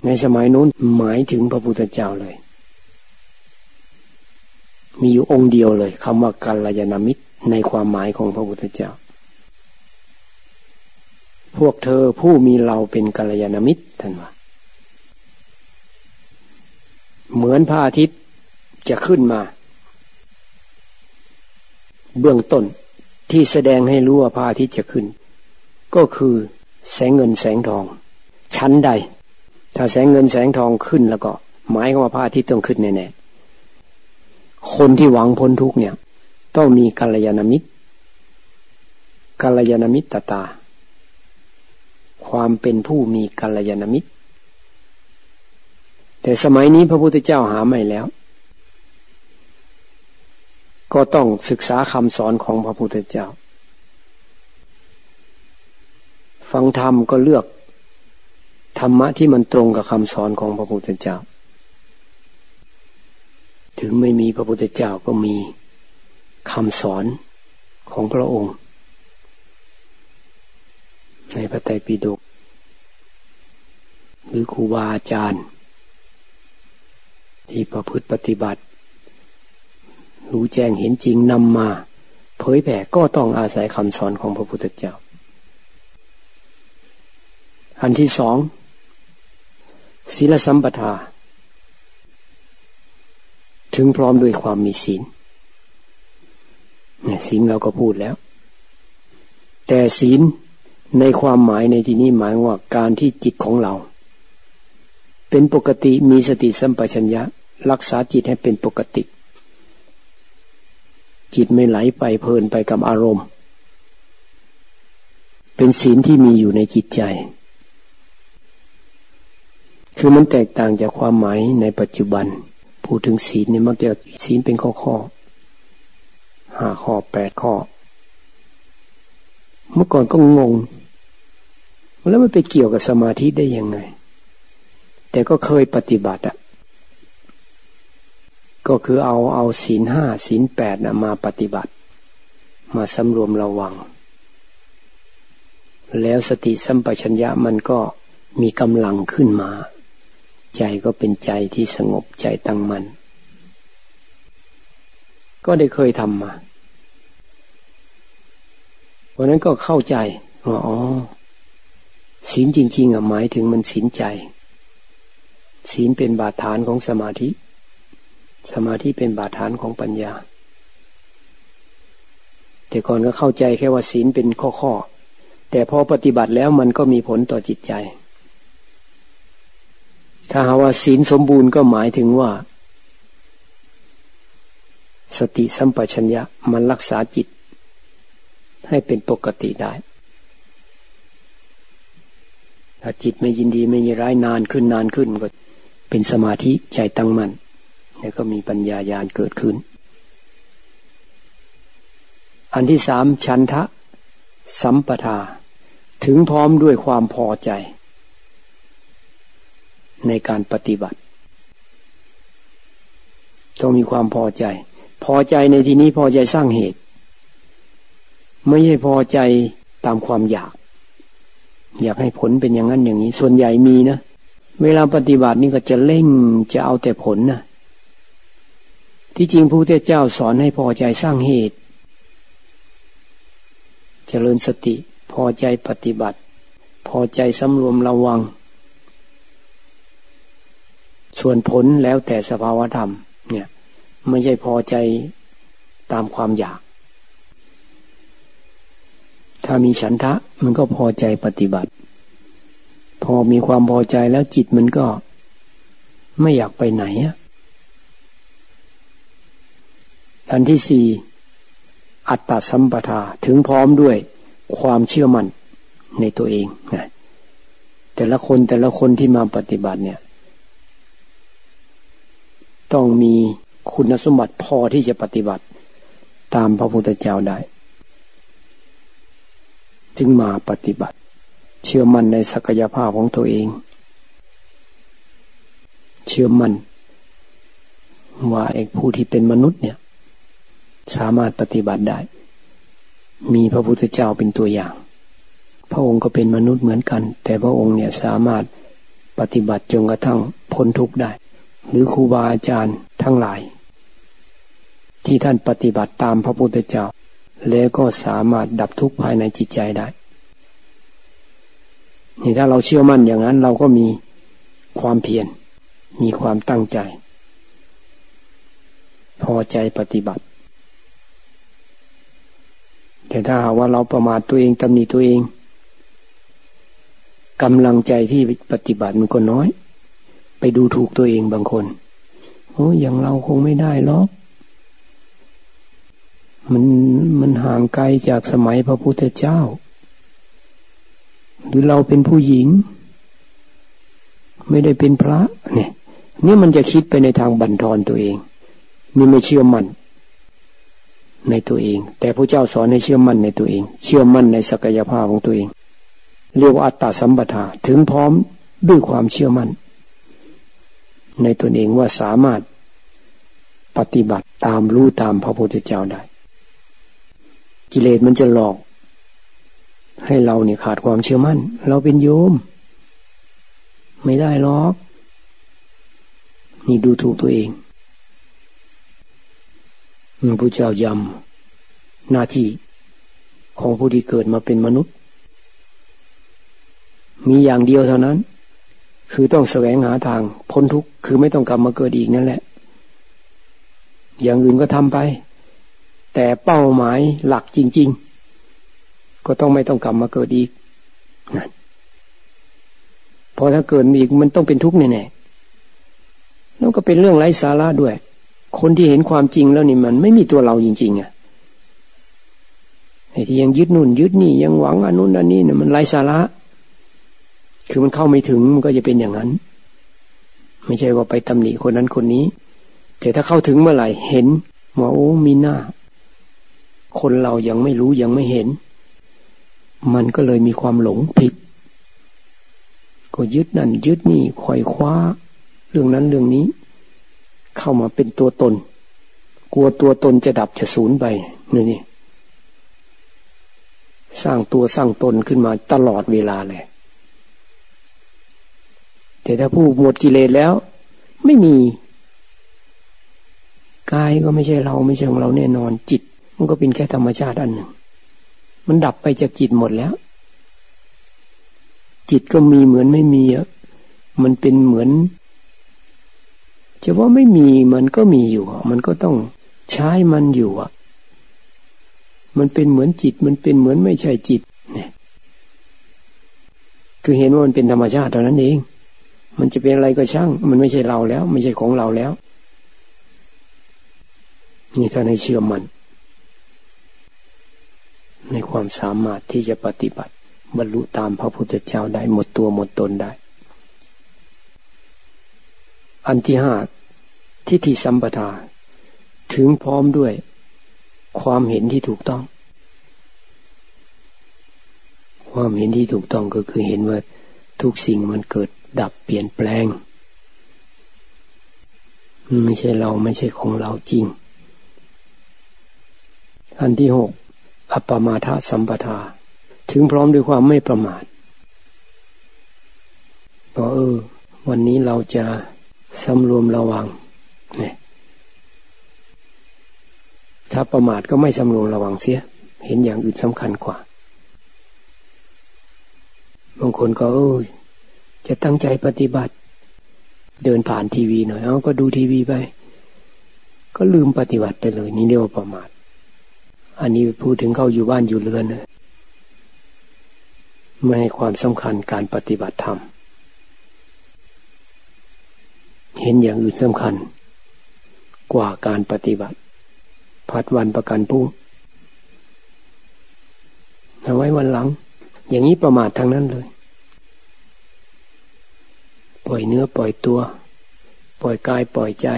ในสมัยนู้นหมายถึงพระพุทธเจ้าเลย มีอยู่องค์เดียวเลยคำว่ากัลยาณมิตรในความหมายของพระพุทธเจ้า พวกเธอผู้มีเราเป็นกัลยาณมิตรท่านว่าเหมือนพระอาทิตย์จะขึ้นมา เบื้องต้นที่แสดงให้รู้ว่าพระอาทิตย์จะขึ้น ก็คือแสงเงินแสงทอง ชั้นใด ถ้าแสงเงินแสงทองขึ้นแล้วก็ หมายว่าพระอาทิตย์ต้องขึ้นแน่ๆคนที่หวังพ้นทุกเนี่ย ต้องมีกัลยาณมิตรกัลยาณมิตรตา ความเป็นผู้มีกัลยาณมิตร แต่สมัยนี้พระพุทธเจ้าหาไม่แล้ว ก็ต้องศึกษาคำสอนของพระพุทธเจ้า ฟังธรรมก็เลือกธรรมะที่มันตรงกับคำสอนของพระพุทธเจ้า ถึงไม่มีพระพุทธเจ้าก็มีคำสอนของพระองค์ ในพระไตรปิฎกหรือครูบาอาจารย์ ที่ประพฤติปฏิบัติ รู้แจ้งเห็นจริงนำมา เผยแผ่ก็ต้องอาศัยคำสอนของพระพุทธเจ้า อันที่สองศีลสัมปทา ถึงพร้อมด้วยความมีศีลศีลเราก็พูดแล้ว แต่ศีลในความหมายในที่นี้หมายว่าการที่จิตของเรา เป็นปกติมีสติสัมปชัญญะ รักษาจิตให้เป็นปกติ จิตไม่ไหลไปเพลินไปกับอารมณ์ เป็นศีลที่มีอยู่ในจิตใจ คือมันแตกต่างจากความหมายในปัจจุบัน พูดถึงศีลเนี่ยมักจะศีลเป็นข้อข้อห้าข้อแปดข้อ เมื่อก่อนก็งง แล้วมันไปเกี่ยวกับสมาธิได้ยังไง แต่ก็เคยปฏิบัติอะก็คือเอาเอาศีลห้าศีลแปดนะมาปฏิบัติ มาสำรวมระวัง แล้วสติสัมปชัญญะมันก็มีกำลังขึ้นมา ใจก็เป็นใจที่สงบใจตั้งมัน่นก็ได้เคยทำมาวันนั้นก็เข้าใจว่าอ๋อศีลจริง ๆอะหมายถึงมันศีลใจ ศีลเป็นบาดฐานของสมาธิ สมาธิเป็นบาดฐานของปัญญา แต่ก่อนก็เข้าใจแค่ว่าศีลเป็นข้อๆแต่พอปฏิบัติแล้วมันก็มีผลต่อจิตใจ ถ้าหาว่าศีลสมบูรณ์ก็หมายถึงว่า สติสัมปชัญญะมันรักษาจิต ให้เป็นปกติได้ ถ้าจิตไม่ยินดีไม่ยินร้ายนานขึ้นนานขึ้นก็เป็นสมาธิใจตั้งมัน่นแล้วก็มีปัญญาญาณเกิดขึ้น อันที่สามชันทะ สัมปทา ถึงพร้อมด้วยความพอใจ ในการปฏิบัติ ต้องมีความพอใจ พอใจในที่นี้พอใจสร้างเหตุ ไม่ใช่พอใจตามความอยาก อยากให้ผลเป็นอย่างนั้นอย่างนี้ ส่วนใหญ่มีนะ เวลาปฏิบัตินี่ก็จะเล่งจะเอาแต่ผลนะที่จริงพระพุทธเจ้าสอนให้พอใจสร้างเหตุจเจริญสติ พอใจปฏิบัติ พอใจสำรวมระวัง ส่วนผลแล้วแต่สภาวธรรม เนี่ย ไม่ใช่พอใจตามความอยาก ถ้ามีฉันทะมันก็พอใจปฏิบัติ พอมีความพอใจแล้วจิตมันก็ไม่อยากไปไหนอะอันที่สี่อัตตาสัมปทาถึงพร้อมด้วยความเชื่อมั่นในตัวเองนะแต่ละคนแต่ละคนที่มาปฏิบัติเนี่ย ต้องมีคุณสมบัติพอที่จะปฏิบัติตามพระพุทธเจ้าได้ จึงมาปฏิบัติ เชื่อมั่นในศักยภาพของตัวเอง เชื่อมั่นว่าเอกผู้ที่เป็นมนุษย์เนี่ย สามารถปฏิบัติได้ มีพระพุทธเจ้าเป็นตัวอย่าง พระองค์ก็เป็นมนุษย์เหมือนกัน แต่พระองค์เนี่ยสามารถปฏิบัติจนกระทั่งพ้นทุกข์ได้ หรือครูบาอาจารย์ทั้งหลาย ที่ท่านปฏิบัติตามพระพุทธเจ้า แล้วก็สามารถดับทุกข์ภายในจิตใจได้นี่ถ้าเราเชื่อมั่นอย่างนั้นเราก็มีความเพียรมีความตั้งใจ พอใจปฏิบัติ แต่ถ้าหากว่าเราประมาทตัวเองตำหนิตัวเองกำลังใจที่ปฏิบัติมันก็น้อย ไปดูถูกตัวเองบางคน โอ้อย่างเราคงไม่ได้หรอกมันมันห่างไกลจากสมัยพระพุทธเจ้า หรือเราเป็นผู้หญิง ไม่ได้เป็นพระเนี่ยนี่มันจะคิดไปในทางบั่นทอนตัวเอง นี่ไม่เชื่อมั่นในตัวเอง แต่พระเจ้าสอนให้เชื่อมั่นในตัวเอง เชื่อมั่นในศักยภาพของตัวเอง เรียกว่าอัตตาสัมปทาถึงพร้อมด้วยความเชื่อมั่น ในตนเองว่าสามารถปฏิบัติตามรู้ตามพระพุทธเจ้าได้ กิเลสมันจะหลอก ให้เราเนี่ยขาดความเชื่อมั่น เราเป็นโยม ไม่ได้หรอก นี่ดูถูกตัวเองพระเจ้ายำหน้าที่ของผู้ที่เกิดมาเป็นมนุษย์ มีอย่างเดียวเท่านั้น คือต้องแสวงหาทางพ้นทุกข์คือไม่ต้องกลับมาเกิดอีกนั่นแหละ อย่างอื่นก็ทำไป แต่เป้าหมายหลักจริง ๆ ก็ต้องไม่ต้องกลับมาเกิดอีกนะพอถ้าเกิดอีกมันต้องเป็นทุกข์แน่ๆแล้วก็เป็นเรื่องไร้สาระด้วย คนที่เห็นความจริงแล้วนี่มันไม่มีตัวเราจริง ๆอะไอ้ที่ยังยึดนู่นยึดนี่ยังหวังอันนู้นอันนี้เนี่ยมันไร้สาระ คือมันเข้าไม่ถึงมันก็จะเป็นอย่างนั้น ไม่ใช่ว่าไปตำหนิคนนั้นคนนี้ แต่ถ้าเข้าถึงเมื่อไหร่เห็นว่าโอ้มีหน้า คนเรายังไม่รู้ยังไม่เห็น มันก็เลยมีความหลงผิด ก็ยึดนั่นยึดนี่คอยคว้า เรื่องนั้นเรื่องนี้ เข้ามาเป็นตัวตน กลัวตัวตนจะดับจะสูญไปนี่นี่สร้างตัวสร้างตนขึ้นมาตลอดเวลาเลย แต่ถ้าผู้หมดกิเลสแล้ว ไม่มีกายก็ไม่ใช่เราไม่ใช่ของเราแน่นอนจิต มันก็เป็นแค่ธรรมชาติอันหนึ่ง มันดับไปจากจิตหมดแล้ว จิตก็มีเหมือนไม่มีอะมันเป็นเหมือนจะว่าไม่มีมันก็มีอยู่ มันก็ต้องใช้มันอยู่อะ มันเป็นเหมือนจิต มันเป็นเหมือนไม่ใช่จิต เนี่ย คือเห็นว่ามันเป็นธรรมชาติเท่านั้นเอง มันจะเป็นอะไรก็ช่าง มันไม่ใช่เราแล้ว ไม่ใช่ของเราแล้ว นี่ท่านให้เชื่อมัน ในความสามารถที่จะปฏิบัติ บรรลุตามพระพุทธเจ้าได้หมดตัวหมดตนได้ อันที่ห้าทิฏฐิสัมปทา ถึงพร้อมด้วย ความเห็นที่ถูกต้อง ความเห็นที่ถูกต้องก็คือเห็นว่าทุกสิ่งมันเกิด ดับเปลี่ยนแปลง ไม่ใช่เราไม่ใช่ของเราจริง อันที่หกอัปปมาทสัมปทา ถึงพร้อมด้วยความไม่ประมาทก็เออ วันนี้เราจะสำรวมระวังเนี่ยถ้าประมาทก็ไม่สำรวมระวังเสีย เห็นอย่างอื่นสำคัญกว่า บางคนก็เออ จะตั้งใจปฏิบัติ เดินผ่านทีวีหน่อยเอาก็ดูทีวีไป ก็ลืมปฏิบัติไปเลย นี่เรียกว่าประมาท อันนี้พูดถึงเขาอยู่บ้านอยู่เรือนนะไม่ให้ความสำคัญการปฏิบัติธรรม เห็นอย่างอื่นสำคัญ กว่าการปฏิบัติ พัดวันประกันผู้เอาไว้วันหลัง อย่างนี้ประมาททางนั้นเลย ปล่อยเนื้อปล่อยตัว ปล่อยกายปล่อยใจ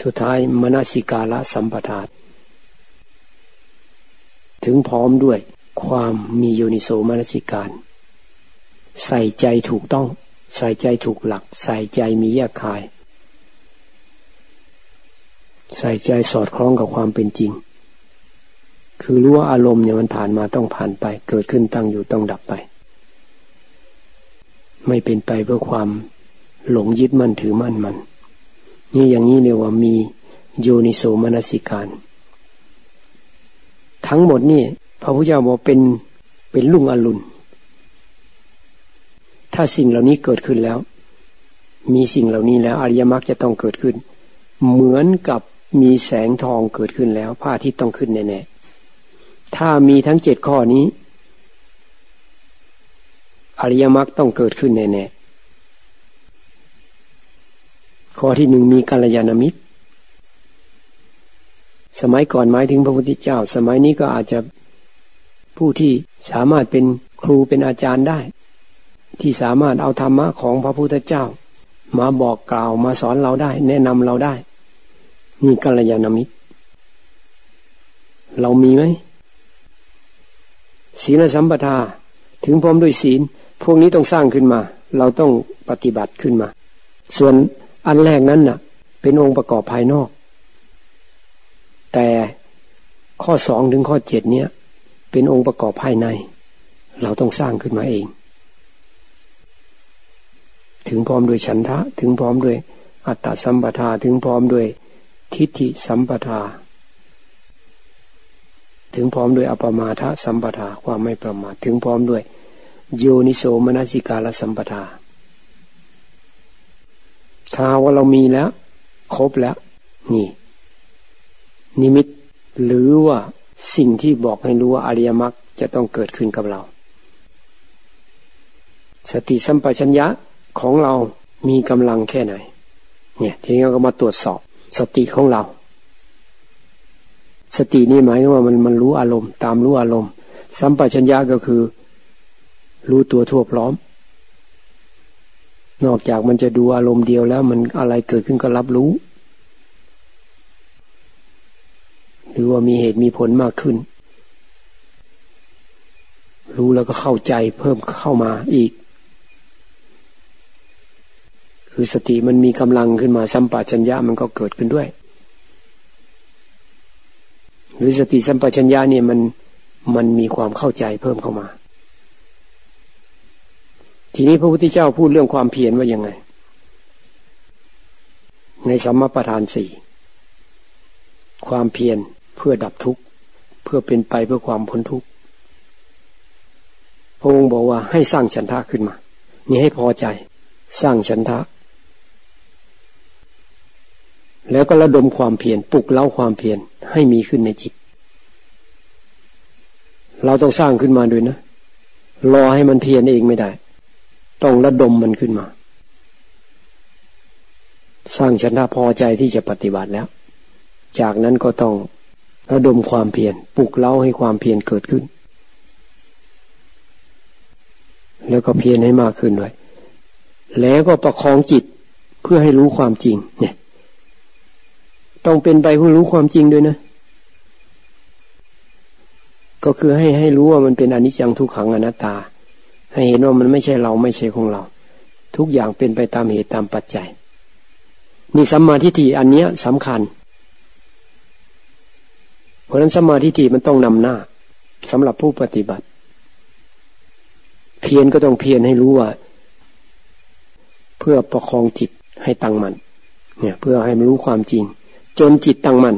สุดท้ายมนสิกาละสัมปทาถึงพร้อมด้วยความมีโยนิโสมนสิการ ใส่ใจถูกต้อง ใส่ใจถูกหลัก ใส่ใจมีแยกคาย ใส่ใจสอดคล้องกับความเป็นจริง คือรู้ว่าอารมณ์เนี่ยมันผ่านมาต้องผ่านไป เกิดขึ้นตั้งอยู่ต้องดับไป ไม่เป็นไปเพื่อความหลงยึดมั่นถือมั่นมัน นี่อย่างนี้เรียกว่ามีโยนิโสมนสิการ ทั้งหมดนี่พระพุทธเจ้าบอกเป็นเป็นลุ่งอรุณ ถ้าสิ่งเหล่านี้เกิดขึ้นแล้ว มีสิ่งเหล่านี้แล้วอริยมรรคจะต้องเกิดขึ้น เหมือนกับมีแสงทองเกิดขึ้นแล้วพระอาทิตย์ต้องขึ้นแน่ๆถ้ามีทั้งเจ็ดข้อนี้ อริยมรรคต้องเกิดขึ้นแน่ๆข้อที่หนึ่งมีกัลยาณมิตร สมัยก่อนหมายถึงพระพุทธเจ้า สมัยนี้ก็อาจจะผู้ที่สามารถเป็นครูเป็นอาจารย์ได้ ที่สามารถเอาธรรมะของพระพุทธเจ้า มาบอกกล่าวมาสอนเราได้ แนะนำเราได้ นี่กัลยาณมิตร เรามีไหมศีลสัมปทาถึงพร้อมด้วยศีล พวกนี้ต้องสร้างขึ้นมา เราต้องปฏิบัติขึ้นมา ส่วนอันแรกนั้นน่ะ เป็นองค์ประกอบภายนอก แต่ข้อสองถึงข้อเจ็ดเนี้ยเป็นองค์ประกอบภายใน เราต้องสร้างขึ้นมาเอง ถึงพร้อมด้วยฉันทะ ถึงพร้อมด้วยอัตตสัมปทาถึงพร้อมด้วยทิฏฐิสัมปทา ถึงพร้อมด้วยอปมาทะสัมปทาความไม่ประมาทถึงพร้อมด้วย โยนิโสมนสิกาลสัมปทา ถ้าว่าเรามีแล้ว ครบแล้ว นี่ นิมิตหรือว่าสิ่งที่บอกให้รู้ว่าอริยมรรคจะต้องเกิดขึ้นกับเรา สติสัมปชัญญะของเรามีกำลังแค่ไหน เนี่ย ทีนี้เราก็มาตรวจสอบสติของเรา สตินี่หมายว่ามันมันรู้อารมณ์ ตามรู้อารมณ์ สัมปชัญญะก็คือ รู้ตัวทั่วพร้อม นอกจากมันจะดูอารมณ์เดียวแล้วมันอะไรเกิดขึ้นก็รับรู้ หรือว่ามีเหตุมีผลมากขึ้น รู้แล้วก็เข้าใจเพิ่มเข้ามาอีก คือสติมันมีกำลังขึ้นมาสัมปชัญญะมันก็เกิดขึ้นด้วย หรือสติสัมปชัญญะเนี่ยมันมันมีความเข้าใจเพิ่มเข้ามา ทีนี้พระพุทธเจ้าพูดเรื่องความเพียรว่ายังไง ในสัมมาประธานสี่ความเพียรเพื่อดับทุกข์ เพื่อเป็นไปเพื่อความพ้นทุกข์พระองค์บอกว่าให้สร้างฉันทะขึ้นมา นี่ให้พอใจ สร้างฉันทะ แล้วก็ระดมความเพียรปลุกเล้าความเพียรให้มีขึ้นในจิต เราต้องสร้างขึ้นมาด้วยนะ รอให้มันเพียรเองไม่ได้ ต้องระดมมันขึ้นมา สร้างฉันทะพอใจที่จะปฏิบัติแล้ว จากนั้นก็ต้องระดมความเพียรปลุกเล้าให้ความเพียรเกิดขึ้น แล้วก็เพียรให้มากขึ้นด้วย แล้วก็ประคองจิตเพื่อให้รู้ความจริง เนี่ย ต้องเป็นไปเพื่อรู้ความจริงด้วยนะ ก็คือให้ให้รู้ว่ามันเป็นอนิจจังทุกขังอนัตตา ให้เห็นว่ามันไม่ใช่เราไม่ใช่ของเรา ทุกอย่างเป็นไปตามเหตุตามปัจจัยนี่สัมมาทิฏฐิอันเนี้ยสำคัญ เพราะนั้นสัมมาทิฏฐิมันต้องนำหน้าสำหรับผู้ปฏิบัติ เพียรก็ต้องเพียรให้รู้ว่า เพื่อประคองจิตให้ตั้งมัน่นเนี่ย เพื่อให้มันรู้ความจริง จนจิตตั้งมัน่น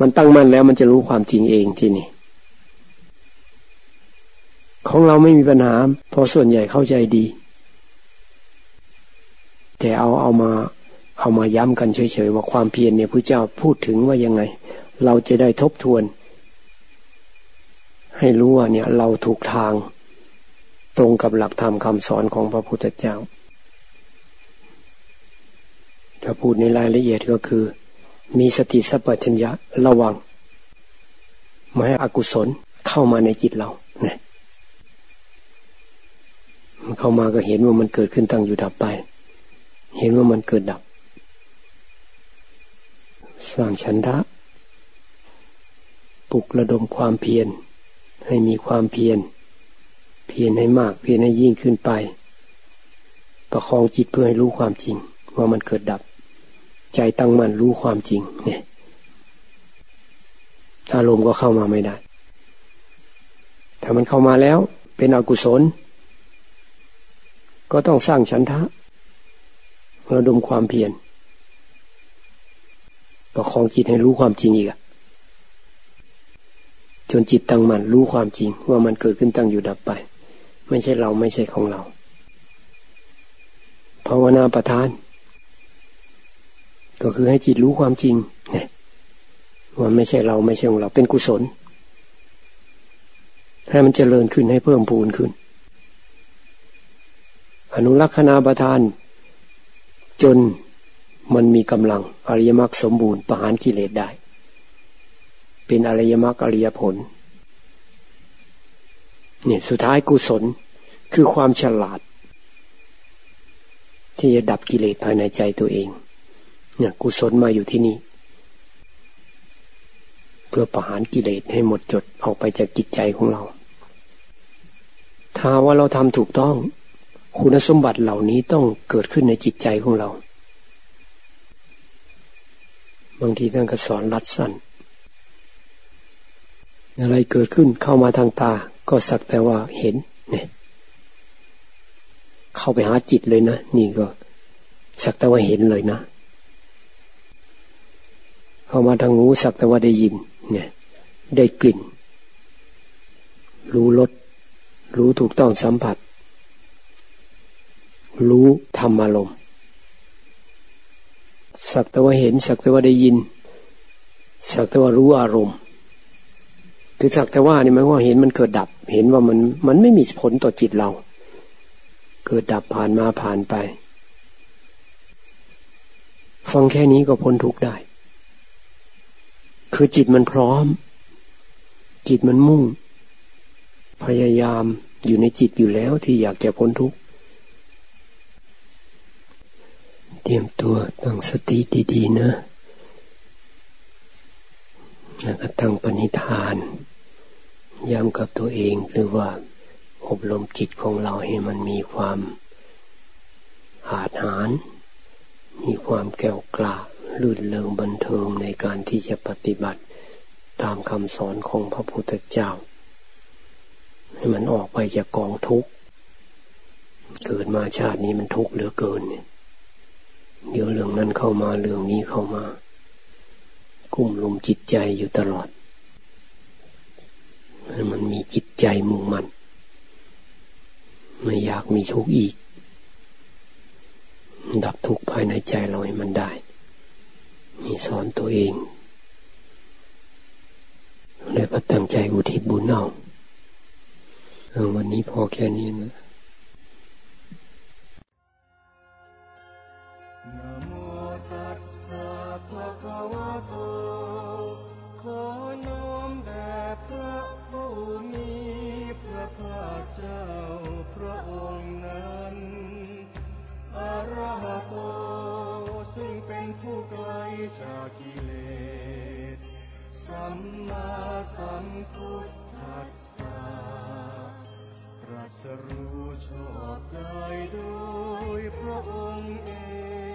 มันตั้งมั่นแล้วมันจะรู้ความจริงเองที่นี่ ของเราไม่มีปัญหาเพราะส่วนใหญ่เข้าใจดี แต่เอาเอามาเอามาย้ำกันเฉยๆว่าความเพียรเนี่ยพระเจ้าพูดถึงว่ายังไง เราจะได้ทบทวน ให้รู้ว่าเนี่ยเราถูกทาง ตรงกับหลักธรรมคำสอนของพระพุทธเจ้าถ้าพูดในรายละเอียดก็คือ มีสติสัพพัญญะระวังไม่ให้อกุศลเข้ามาในจิตเรา เนี่ยมันเข้ามาก็เห็นว่ามันเกิดขึ้นตั้งอยู่ดับไป เห็นว่ามันเกิดดับ สร้างฉันทะปลุกระดมความเพียร ให้มีความเพียร เพียรให้มาก เพียรให้ยิ่งขึ้นไป ประคองจิตเพื่อให้รู้ความจริง ว่ามันเกิดดับ ใจตั้งมั่นรู้ความจริง เนี่ยอารมณ์ก็เข้ามาไม่ได้ ถ้ามันเข้ามาแล้ว เป็นอกุศล ก็ต้องสร้างฉันทะระดมความเพียรประคองจิตให้รู้ความจริงอีกจนจิตตั้งมั่นรู้ความจริงว่ามันเกิดขึ้นตั้งอยู่ดับไป ไม่ใช่เราไม่ใช่ของเราภาวนาประทาน ก็คือให้จิตรู้ความจริงเนี่ยว่าไม่ใช่เราไม่ใช่ของเราเป็นกุศล ให้มันเจริญขึ้นให้เพิ่มพูนขึ้น อนุรักษณาประทาน จนมันมีกำลังอริยมรรคสมบูรณ์ประหารกิเลสได้ เป็นอริยมรรคอริยผลเนี่ยสุดท้ายกุศลคือความฉลาด ที่จะดับกิเลสภายในใจตัวเองเนี่ยกุศลมาอยู่ที่นี่ เพื่อประหารกิเลสให้หมดจดออกไปจากจิตใจของเรา ถ้าว่าเราทำถูกต้อง คุณสมบัติเหล่านี้ต้องเกิดขึ้นในจิตใจของเรา บางทีท่านก็สอนรัดสั้น อะไรเกิดขึ้นเข้ามาทางตา ก็สักแต่ว่าเห็นเนี่ยเข้าไปหาจิตเลยนะ นี่ก็ สักแต่ว่าเห็นเลยนะ เข้ามาทางหูสักแต่ว่าได้ยิน เนี่ย ได้กลิ่น รู้รสรู้ถูกต้องสัมผัส รู้ธรรมอารมณ์สักแต่ว่าเห็นสักแต่ว่าได้ยิน สักแต่ว่ารู้อารมณ์คือสักแต่ว่านี่หมายว่าเห็นมันเกิดดับ เห็นว่ามันมันไม่มีผลต่อจิตเรา เกิดดับผ่านมาผ่านไป ฟังแค่นี้ก็พ้นทุกข์ได้ คือจิตมันพร้อม จิตมันมุ่ง พยายามอยู่ในจิตอยู่แล้วที่อยากจะพ้นทุกข์ เตรียมตัวตั้งสติดีๆนะแล้วก็ตั้งปณิธาน ย้ำกับตัวเองหรือว่าอบรมจิตของเราให้มันมีความอาจหาร มีความแก้วกล้าลื่นเลิงบันเทิงในการที่จะปฏิบัติตามคำสอนของพระพุทธเจ้า ให้มันออกไปจากกองทุกข์ เกิดมาชาตินี้มันทุกข์เหลือเกินเนี่ย เดี๋ยวเรื่องนั้นเข้ามาเรื่องนี้เข้ามา กุ้มลุมจิตใจอยู่ตลอด มันมีจิตใจมุ่งมันไม่อยากมีทุกข์อีก ดับทุกข์ภายในใจเราให้มันได้นี่สอนตัวเองแล้วก็ตั้งใจอุทิศบุญเอาวันนี้พอแค่นี้นะนะ จากกิเลส สัมมาสัมพุทธัสสะตรัสรู้ชอบได้โดยพระองค์เอง